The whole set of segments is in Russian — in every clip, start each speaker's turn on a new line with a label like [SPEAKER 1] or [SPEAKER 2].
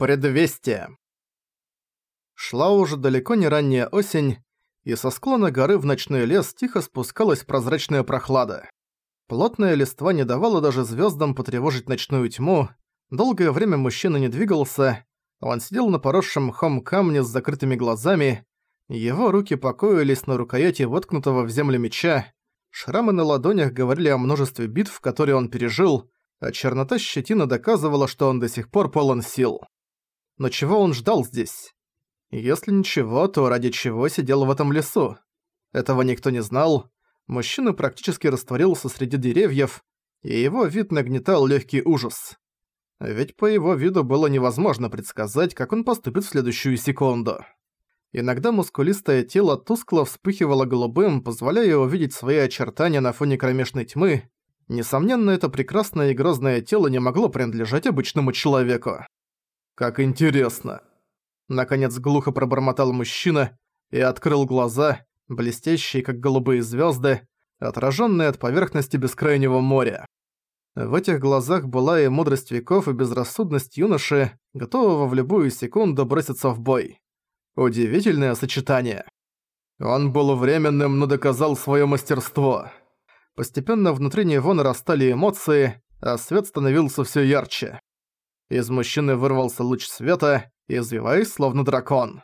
[SPEAKER 1] Предвестие. Шла уже далеко не ранняя осень, и со склона горы в ночной лес тихо спускалась прозрачная прохлада. Плотная листва не давала даже звездам потревожить ночную тьму. Долгое время мужчина не двигался, он сидел на поросшем мхом камне с закрытыми глазами, его руки покоились на рукояти воткнутого в землю меча, шрамы на ладонях говорили о множестве битв, которые он пережил, а чернота щетина доказывала, что он до сих пор полон сил. Но чего он ждал здесь? Если ничего, то ради чего сидел в этом лесу? Этого никто не знал. Мужчина практически растворился среди деревьев, и его вид нагнетал легкий ужас. Ведь по его виду было невозможно предсказать, как он поступит в следующую секунду. Иногда мускулистое тело тускло вспыхивало голубым, позволяя увидеть свои очертания на фоне кромешной тьмы. Несомненно, это прекрасное и грозное тело не могло принадлежать обычному человеку. «Как интересно!» Наконец глухо пробормотал мужчина и открыл глаза, блестящие, как голубые звезды, отраженные от поверхности бескрайнего моря. В этих глазах была и мудрость веков, и безрассудность юноши, готового в любую секунду броситься в бой. Удивительное сочетание. Он был временным, но доказал свое мастерство. Постепенно внутри него нарастали эмоции, а свет становился все ярче. Из мужчины вырвался луч света, извиваясь словно дракон.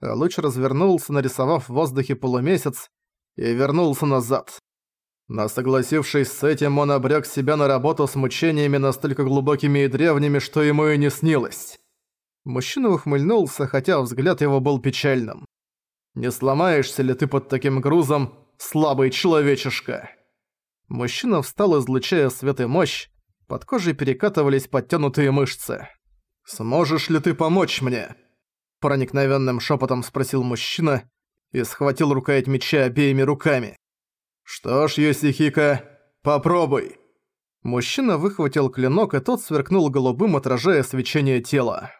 [SPEAKER 1] Луч развернулся, нарисовав в воздухе полумесяц, и вернулся назад. Но согласившись с этим, он обрек себя на работу с мучениями настолько глубокими и древними, что ему и не снилось. Мужчина ухмыльнулся, хотя взгляд его был печальным. «Не сломаешься ли ты под таким грузом, слабый человечишка?» Мужчина встал, излучая свет и мощь, под кожей перекатывались подтянутые мышцы. «Сможешь ли ты помочь мне?» Проникновенным шепотом спросил мужчина и схватил рукоять меча обеими руками. «Что ж, Йосихика, попробуй!» Мужчина выхватил клинок, и тот сверкнул голубым, отражая свечение тела.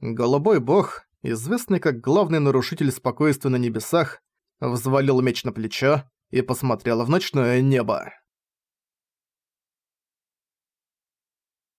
[SPEAKER 1] Голубой бог, известный как главный нарушитель спокойствия на небесах, взвалил меч на плечо и посмотрел в ночное небо.